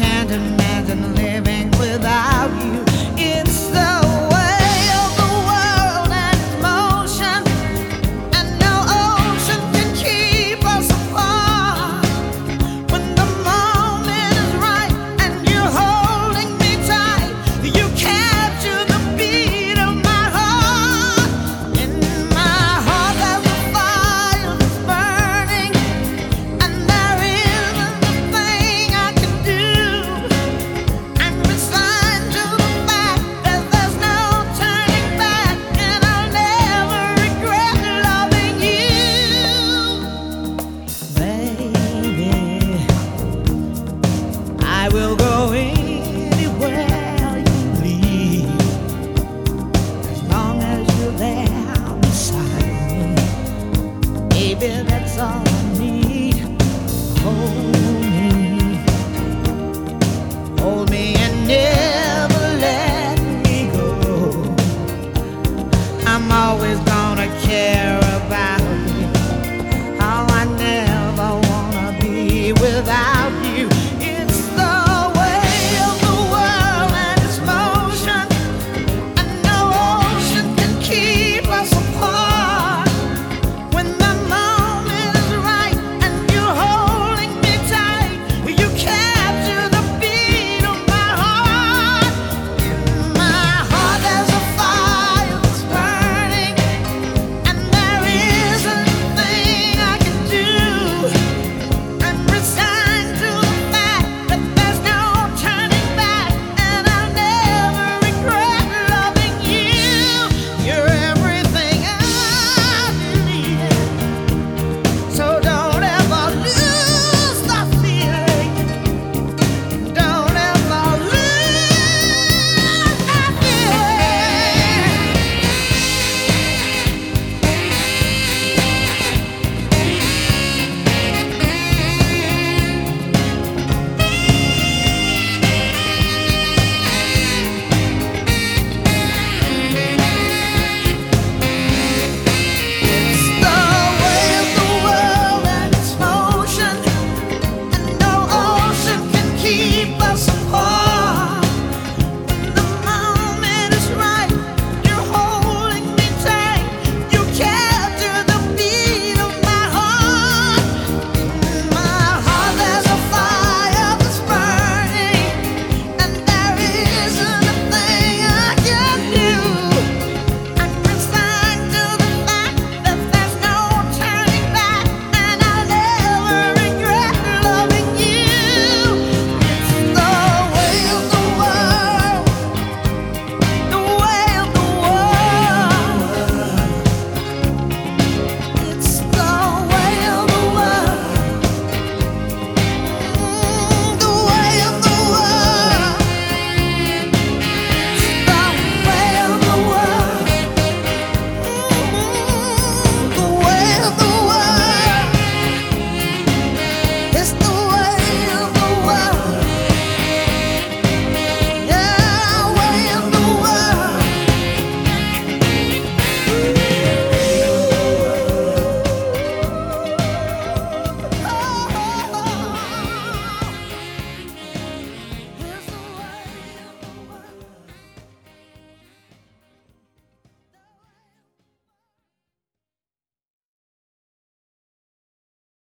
can't imagine living without you. I will go anywhere you as long as you're there beside me. Baby, that's all I need. Oh.